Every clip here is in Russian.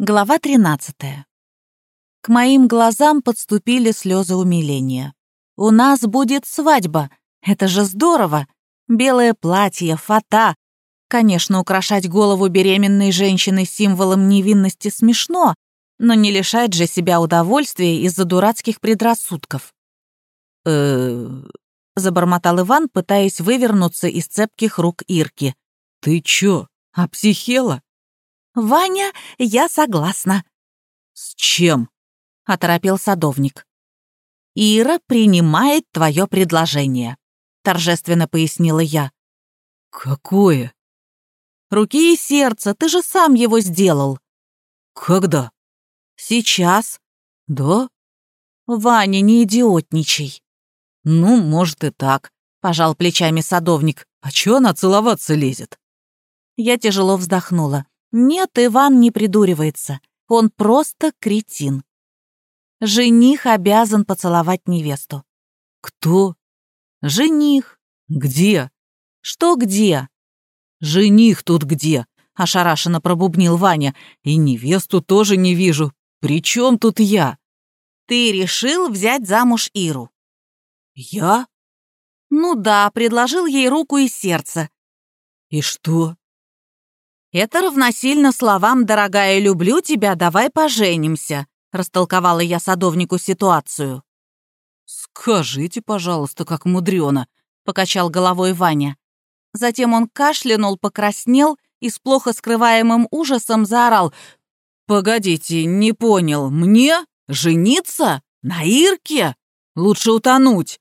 Глава 13. К моим глазам подступили слезы умиления. «У нас будет свадьба! Это же здорово! Белое платье, фата. Конечно, украшать голову беременной женщины символом невинности смешно, но не лишать же себя удовольствия из-за дурацких предрассудков». э забормотал Иван, пытаясь вывернуться из цепких рук Ирки. «Ты чё, обсихела?» «Ваня, я согласна». «С чем?» — оторопил садовник. «Ира принимает твое предложение», — торжественно пояснила я. «Какое?» «Руки и сердце, ты же сам его сделал». «Когда?» «Сейчас». «Да?» «Ваня, не идиотничай». «Ну, может и так», — пожал плечами садовник. «А чё она целоваться лезет?» Я тяжело вздохнула. Нет, Иван не придуривается. Он просто кретин. Жених обязан поцеловать невесту. Кто? Жених. Где? Что где? Жених тут где? Ошарашенно пробубнил Ваня. И невесту тоже не вижу. При чем тут я? Ты решил взять замуж Иру. Я? Ну да, предложил ей руку и сердце. И что? «Это равносильно словам «дорогая, люблю тебя, давай поженимся», растолковала я садовнику ситуацию. «Скажите, пожалуйста, как мудрено», — покачал головой Ваня. Затем он кашлянул, покраснел и с плохо скрываемым ужасом заорал. «Погодите, не понял, мне? Жениться? На Ирке? Лучше утонуть!»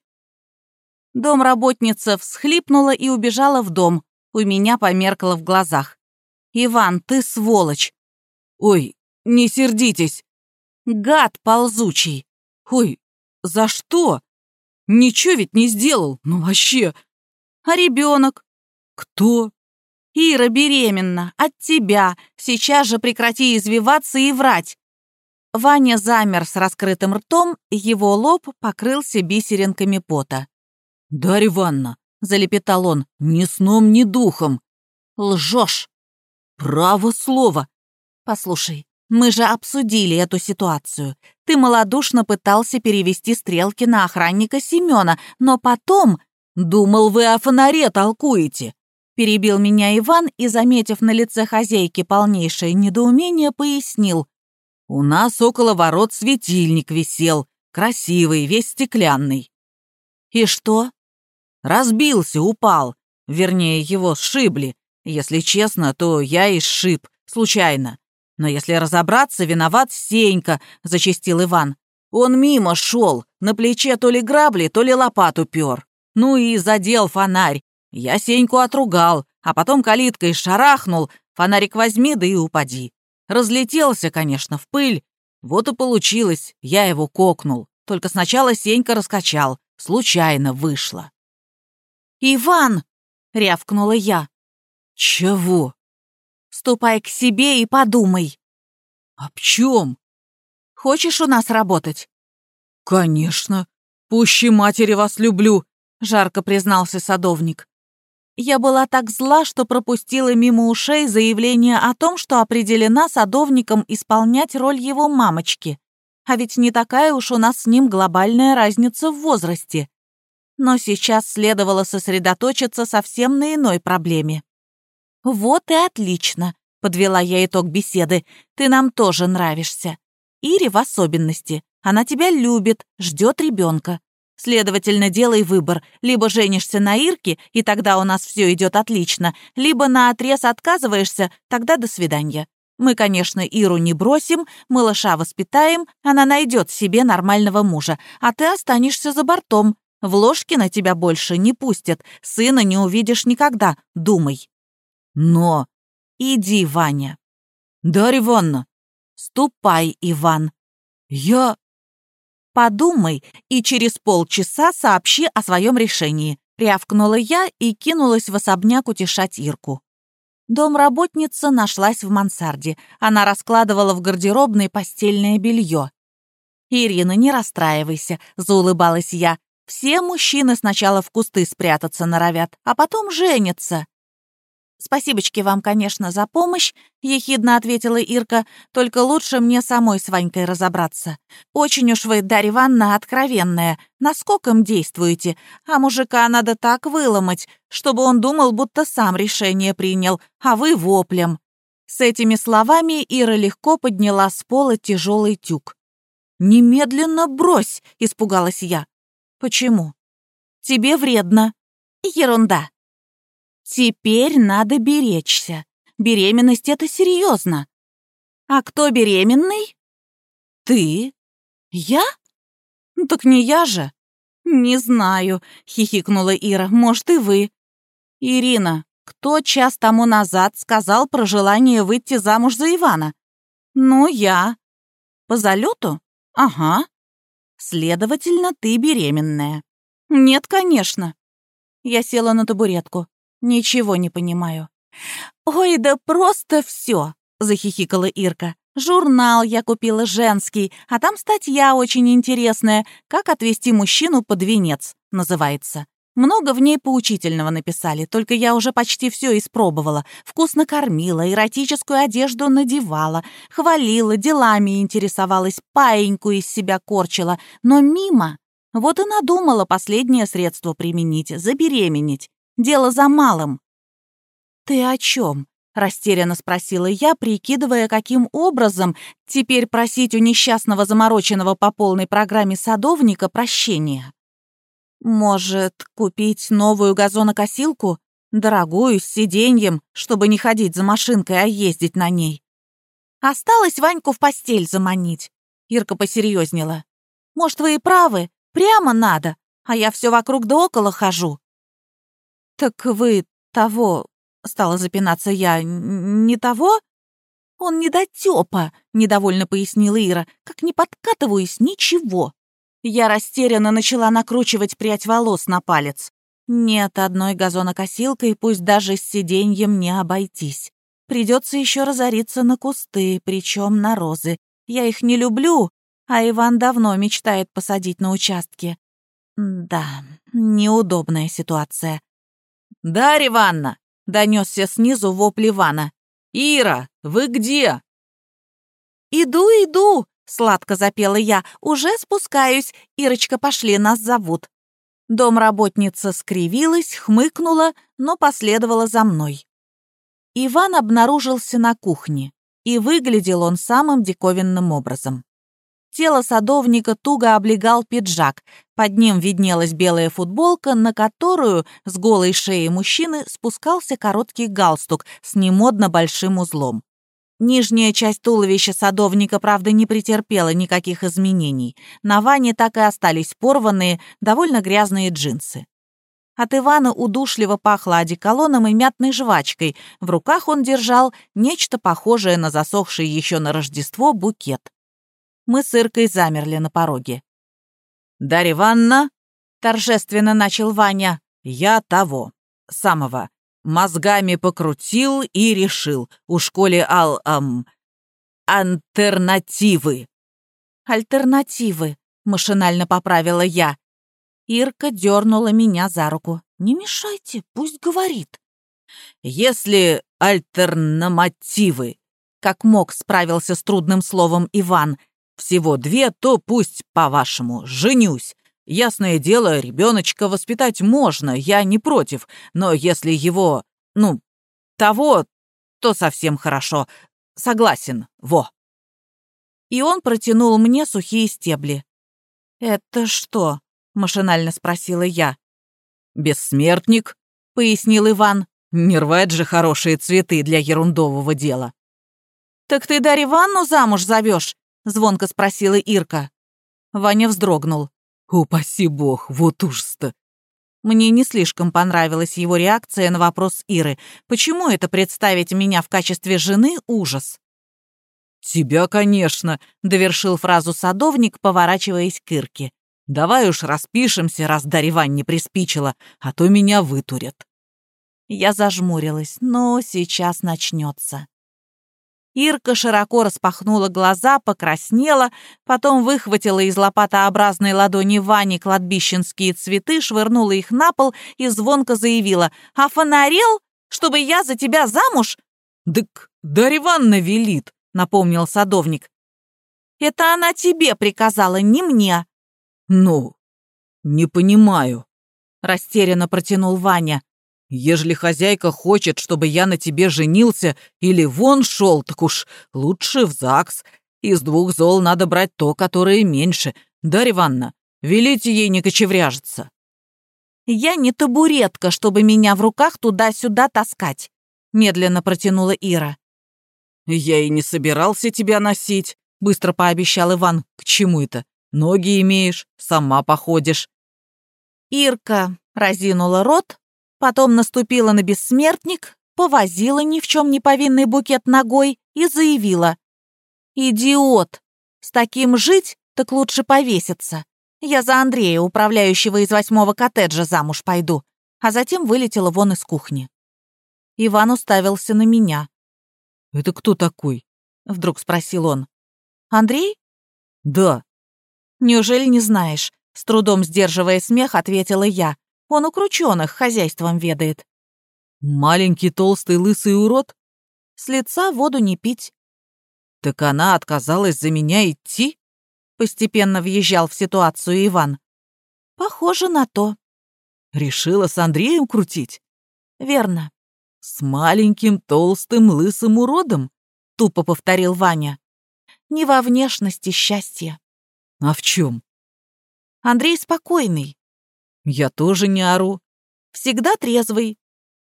Домработница всхлипнула и убежала в дом. У меня померкло в глазах. «Иван, ты сволочь!» «Ой, не сердитесь!» «Гад ползучий!» «Ой, за что? Ничего ведь не сделал, ну вообще!» «А ребенок?» «Кто?» «Ира беременна, от тебя. Сейчас же прекрати извиваться и врать!» Ваня замер с раскрытым ртом, его лоб покрылся бисеринками пота. «Дарья Ивановна», — залепетал он, — «ни сном, ни духом». «Лжешь!» «Право слово!» «Послушай, мы же обсудили эту ситуацию. Ты малодушно пытался перевести стрелки на охранника Семена, но потом...» «Думал, вы о фонаре толкуете!» Перебил меня Иван и, заметив на лице хозяйки полнейшее недоумение, пояснил. «У нас около ворот светильник висел, красивый, весь стеклянный». «И что?» «Разбился, упал. Вернее, его сшибли. Если честно, то я и сшиб, случайно. Но если разобраться, виноват Сенька, зачистил Иван. Он мимо шел, на плече то ли грабли, то ли лопату пер. Ну и задел фонарь. Я Сеньку отругал, а потом калиткой шарахнул, фонарик возьми да и упади. Разлетелся, конечно, в пыль. Вот и получилось, я его кокнул. Только сначала Сенька раскачал, случайно вышло. «Иван!» — рявкнула я. «Чего?» «Ступай к себе и подумай». «Об чем?» «Хочешь у нас работать?» «Конечно. Пуще матери вас люблю», — жарко признался садовник. Я была так зла, что пропустила мимо ушей заявление о том, что определена садовником исполнять роль его мамочки. А ведь не такая уж у нас с ним глобальная разница в возрасте. Но сейчас следовало сосредоточиться совсем на иной проблеме. «Вот и отлично», — подвела я итог беседы. «Ты нам тоже нравишься. Ире в особенности. Она тебя любит, ждет ребенка. Следовательно, делай выбор. Либо женишься на Ирке, и тогда у нас все идет отлично, либо на отрез отказываешься, тогда до свидания. Мы, конечно, Иру не бросим, малыша воспитаем, она найдет себе нормального мужа, а ты останешься за бортом. В ложке на тебя больше не пустят, сына не увидишь никогда, думай. Но... Иди, Ваня. Дарья Ивановна. Ступай, Иван. Я... Подумай и через полчаса сообщи о своем решении. Рявкнула я и кинулась в особняк утешать Ирку. Домработница нашлась в мансарде. Она раскладывала в гардеробной постельное белье. «Ирина, не расстраивайся», — заулыбалась я. «Все мужчины сначала в кусты спрятаться норовят, а потом женятся». «Спасибочки вам, конечно, за помощь», — ехидно ответила Ирка, «только лучше мне самой с Ванькой разобраться. Очень уж вы, Дарья Ивановна, откровенная, наскоком действуете, а мужика надо так выломать, чтобы он думал, будто сам решение принял, а вы воплем». С этими словами Ира легко подняла с пола тяжелый тюк. «Немедленно брось!» — испугалась я. «Почему?» «Тебе вредно». «Ерунда», Теперь надо беречься. Беременность — это серьезно. А кто беременный? Ты? Я? Ну так не я же. Не знаю, хихикнула Ира. Может, и вы. Ирина, кто час тому назад сказал про желание выйти замуж за Ивана? Ну, я. По залету? Ага. Следовательно, ты беременная. Нет, конечно. Я села на табуретку. Ничего не понимаю. Ой, да просто все, захихикала Ирка. Журнал я купила женский, а там статья очень интересная «Как отвести мужчину под венец» называется. Много в ней поучительного написали, только я уже почти все испробовала. Вкусно кормила, эротическую одежду надевала, хвалила, делами интересовалась, паиньку из себя корчила. Но мимо. Вот и надумала последнее средство применить — забеременеть. Дело за малым». «Ты о чем?» — растерянно спросила я, прикидывая, каким образом теперь просить у несчастного замороченного по полной программе садовника прощения. «Может, купить новую газонокосилку? Дорогую, с сиденьем, чтобы не ходить за машинкой, а ездить на ней?» «Осталось Ваньку в постель заманить», — Ирка посерьезнела. «Может, вы и правы, прямо надо, а я все вокруг да около хожу». «Так вы того...» — стала запинаться я. «Не того?» «Он не дотёпа», — недовольно пояснила Ира. «Как не подкатываюсь, ничего». Я растерянно начала накручивать прядь волос на палец. Нет, одной газонокосилкой, пусть даже с сиденьем не обойтись. Придется еще разориться на кусты, причем на розы. Я их не люблю, а Иван давно мечтает посадить на участке. Да, неудобная ситуация. «Дарья Ивановна!» — донесся снизу вопль Ивана. «Ира, вы где?» «Иду, иду!» — сладко запела я. «Уже спускаюсь. Ирочка, пошли, нас зовут». Домработница скривилась, хмыкнула, но последовала за мной. Иван обнаружился на кухне, и выглядел он самым диковинным образом. Тело садовника туго облегал пиджак, под ним виднелась белая футболка, на которую с голой шеей мужчины спускался короткий галстук с немодно большим узлом. Нижняя часть туловища садовника, правда, не претерпела никаких изменений. На Ване так и остались порванные, довольно грязные джинсы. От Ивана удушливо пахло одеколоном и мятной жвачкой. В руках он держал нечто похожее на засохший еще на Рождество букет мы с Иркой замерли на пороге. «Дарья Ивановна!» — торжественно начал Ваня. «Я того, самого. Мозгами покрутил и решил. У школе ал... Ам, альтернативы». «Альтернативы», — машинально поправила я. Ирка дернула меня за руку. «Не мешайте, пусть говорит». «Если альтернативы», — как мог справился с трудным словом Иван, всего две, то пусть, по-вашему, женюсь. Ясное дело, ребеночка воспитать можно, я не против, но если его, ну, того, то совсем хорошо. Согласен, во». И он протянул мне сухие стебли. «Это что?» — машинально спросила я. «Бессмертник», — пояснил Иван. «Не рвать же хорошие цветы для ерундового дела». «Так ты Дарью Ивановну замуж зовешь? Звонко спросила Ирка. Ваня вздрогнул. «Упаси бог, вот ужас-то!» Мне не слишком понравилась его реакция на вопрос Иры. Почему это представить меня в качестве жены ужас? «Тебя, конечно», — довершил фразу садовник, поворачиваясь к Ирке. «Давай уж распишемся, раз Дарья не приспичила, а то меня вытурят». Я зажмурилась, но сейчас начнется. Ирка широко распахнула глаза, покраснела, потом выхватила из лопатообразной ладони Вани кладбищенские цветы, швырнула их на пол и звонко заявила «А фонарел? Чтобы я за тебя замуж?» «Дык, Дарья Ивановна велит», — напомнил садовник. «Это она тебе приказала, не мне». «Ну, не понимаю», — растерянно протянул Ваня. «Ежели хозяйка хочет, чтобы я на тебе женился или вон шел, так уж лучше в ЗАГС. Из двух зол надо брать то, которое меньше. Дарья Ивановна, велите ей не кочевряжиться». «Я не табуретка, чтобы меня в руках туда-сюда таскать», — медленно протянула Ира. «Я и не собирался тебя носить», — быстро пообещал Иван. «К чему это? Ноги имеешь, сама походишь». Ирка разинула рот, потом наступила на бессмертник, повозила ни в чем не повинный букет ногой и заявила. «Идиот! С таким жить, так лучше повеситься. Я за Андрея, управляющего из восьмого коттеджа, замуж пойду». А затем вылетела вон из кухни. Иван уставился на меня. «Это кто такой?» — вдруг спросил он. «Андрей?» «Да». «Неужели не знаешь?» — с трудом сдерживая смех, ответила я. «Он у крученых хозяйством ведает». «Маленький, толстый, лысый урод?» «С лица воду не пить». «Так она отказалась за меня идти?» Постепенно въезжал в ситуацию Иван. «Похоже на то». «Решила с Андреем крутить?» «Верно». «С маленьким, толстым, лысым уродом?» — тупо повторил Ваня. «Не во внешности счастья». «А в чем?» «Андрей спокойный». «Я тоже не ору». «Всегда трезвый».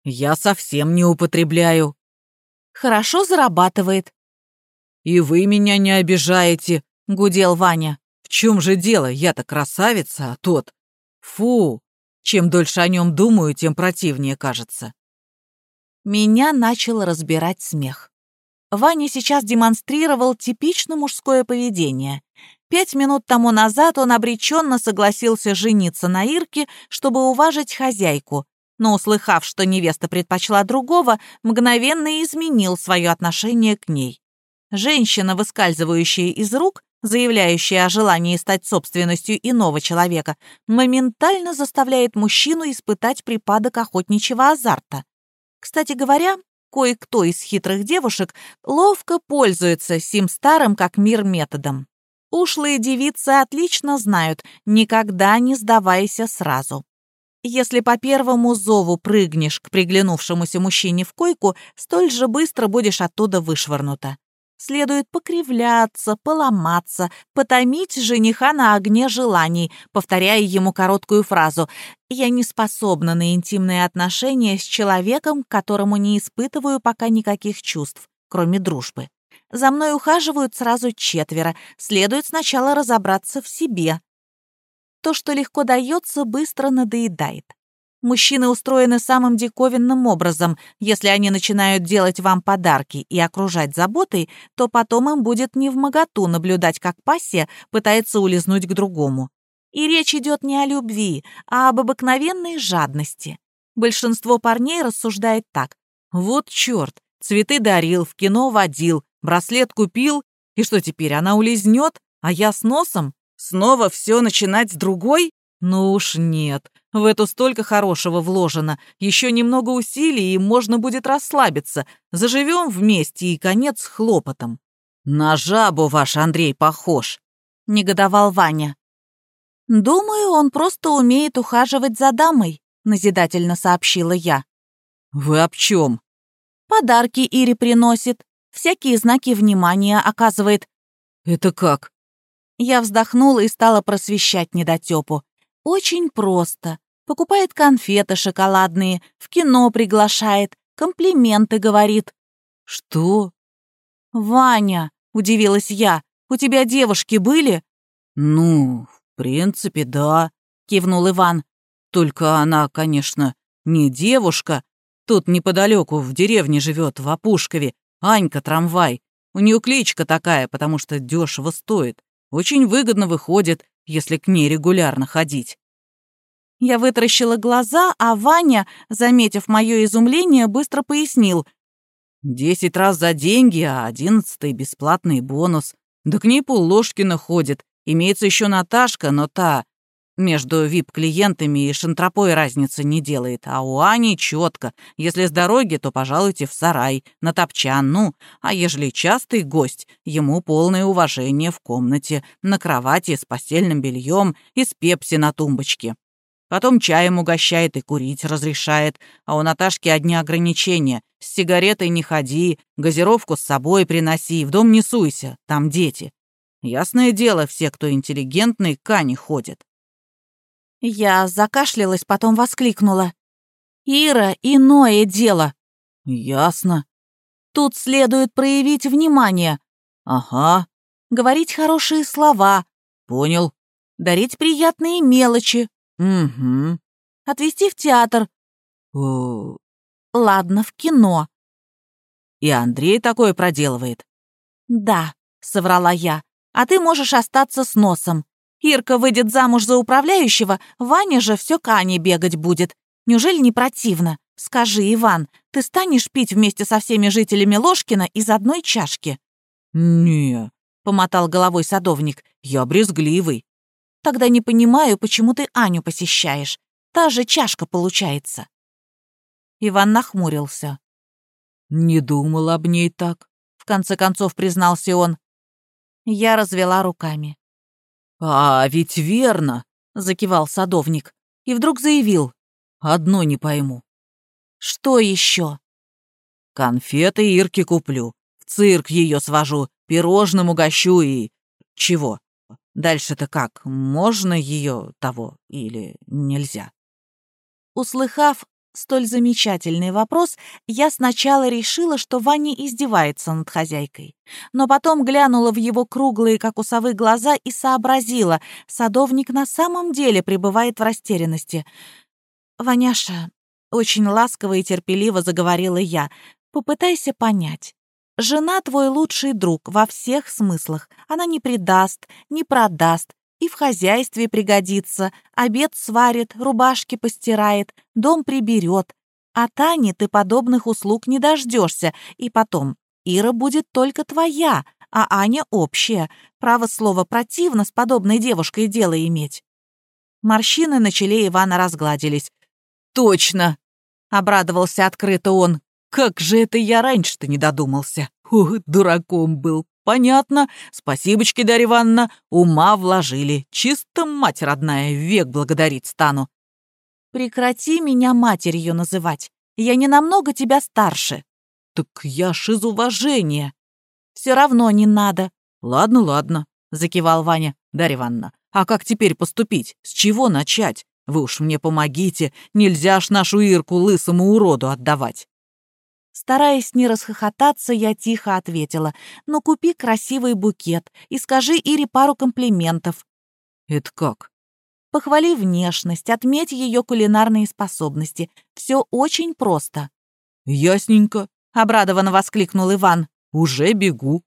«Я совсем не употребляю». «Хорошо зарабатывает». «И вы меня не обижаете», — гудел Ваня. «В чем же дело? Я-то красавица, а тот...» «Фу! Чем дольше о нем думаю, тем противнее кажется». Меня начал разбирать смех. Ваня сейчас демонстрировал типично мужское поведение. Пять минут тому назад он обреченно согласился жениться на Ирке, чтобы уважить хозяйку, но, услыхав, что невеста предпочла другого, мгновенно изменил свое отношение к ней. Женщина, выскальзывающая из рук, заявляющая о желании стать собственностью иного человека, моментально заставляет мужчину испытать припадок охотничьего азарта. Кстати говоря, кое-кто из хитрых девушек ловко пользуется сим старым как мир методом. Ушлые девицы отлично знают, никогда не сдавайся сразу. Если по первому зову прыгнешь к приглянувшемуся мужчине в койку, столь же быстро будешь оттуда вышвырнута. Следует покривляться, поломаться, потомить жениха на огне желаний, повторяя ему короткую фразу «Я не способна на интимные отношения с человеком, которому не испытываю пока никаких чувств, кроме дружбы. За мной ухаживают сразу четверо, следует сначала разобраться в себе». То, что легко дается, быстро надоедает. Мужчины устроены самым диковинным образом. Если они начинают делать вам подарки и окружать заботой, то потом им будет не в моготу наблюдать, как пассия пытается улизнуть к другому. И речь идет не о любви, а об обыкновенной жадности. Большинство парней рассуждает так. Вот черт, цветы дарил, в кино водил, браслет купил, и что теперь, она улизнет, а я с носом? Снова все начинать с другой? Ну уж нет, в эту столько хорошего вложено. Еще немного усилий, и можно будет расслабиться. Заживем вместе, и конец хлопотом. На жабу ваш Андрей похож, — негодовал Ваня. «Думаю, он просто умеет ухаживать за дамой», — назидательно сообщила я. «Вы об чем?» «Подарки Ире приносит, всякие знаки внимания оказывает». «Это как?» Я вздохнула и стала просвещать недотепу. Очень просто. Покупает конфеты шоколадные, в кино приглашает, комплименты говорит. Что? Ваня, удивилась я, у тебя девушки были? Ну, в принципе, да, кивнул Иван. Только она, конечно, не девушка. Тут неподалеку в деревне живет, в Опушкове, Анька трамвай. У нее кличка такая, потому что дешево стоит. Очень выгодно выходит, если к ней регулярно ходить. Я вытаращила глаза, а Ваня, заметив мое изумление, быстро пояснил. «Десять раз за деньги, а одиннадцатый — бесплатный бонус. Да к ней полложкина ходит. Имеется еще Наташка, но та Между вип-клиентами и шантропой разницы не делает, а у Ани четко. Если с дороги, то пожалуйте в сарай, на топчан, ну, а ежели частый гость, ему полное уважение в комнате, на кровати с постельным бельем и с пепси на тумбочке. Потом чаем угощает и курить разрешает, а у Наташки одни ограничения. С сигаретой не ходи, газировку с собой приноси, в дом не суйся, там дети. Ясное дело, все, кто интеллигентный, к Ане ходят. Я закашлялась, потом воскликнула. «Ира, иное дело!» «Ясно». «Тут следует проявить внимание». «Ага». «Говорить хорошие слова». «Понял». «Дарить приятные мелочи». «Угу». «Отвезти в театр». «О...» «Ладно, в кино». «И Андрей такое проделывает?» «Да», — соврала я. «А ты можешь остаться с носом. Ирка выйдет замуж за управляющего, Ваня же все к Ане бегать будет. Неужели не противно? Скажи, Иван, ты станешь пить вместе со всеми жителями Ложкина из одной чашки?» «Не», — помотал головой садовник, — «я брезгливый». «Тогда не понимаю, почему ты Аню посещаешь. Та же чашка получается». Иван нахмурился. «Не думал об ней так», — в конце концов признался он. Я развела руками. «А ведь верно», — закивал садовник. И вдруг заявил. «Одно не пойму». «Что еще?» «Конфеты Ирке куплю, в цирк ее свожу, пирожным угощу и... Чего? Дальше-то как? Можно ее того или нельзя?» Услыхав столь замечательный вопрос, я сначала решила, что Ваня издевается над хозяйкой. Но потом глянула в его круглые, как у совы, глаза и сообразила, садовник на самом деле пребывает в растерянности. «Ваняша», — очень ласково и терпеливо заговорила я, — «попытайся понять». Жена твой лучший друг во всех смыслах. Она не предаст, не продаст, и в хозяйстве пригодится, обед сварит, рубашки постирает, дом приберет. А Тане ты подобных услуг не дождешься. И потом, Ира будет только твоя, а Аня общая. Право слово, противно с подобной девушкой дело иметь. Морщины на челе Ивана разгладились. «Точно!» — обрадовался открыто он. «Как же это я раньше-то не додумался? Ух, дураком был, «Понятно. Спасибочки, Дарья Ивановна. Ума вложили. Чисто мать родная, век благодарить стану». «Прекрати меня матерью называть. Я не намного тебя старше». «Так я ж из уважения». «Все равно не надо». «Ладно, ладно», — закивал Ваня. «Дарья Ивановна, а как теперь поступить? С чего начать? Вы уж мне помогите. Нельзя ж нашу Ирку лысому уроду отдавать». Стараясь не расхохотаться, я тихо ответила. «Ну, купи красивый букет и скажи Ире пару комплиментов». «Это как?» «Похвали внешность, отметь ее кулинарные способности. Все очень просто». «Ясненько», — обрадованно воскликнул Иван. «Уже бегу».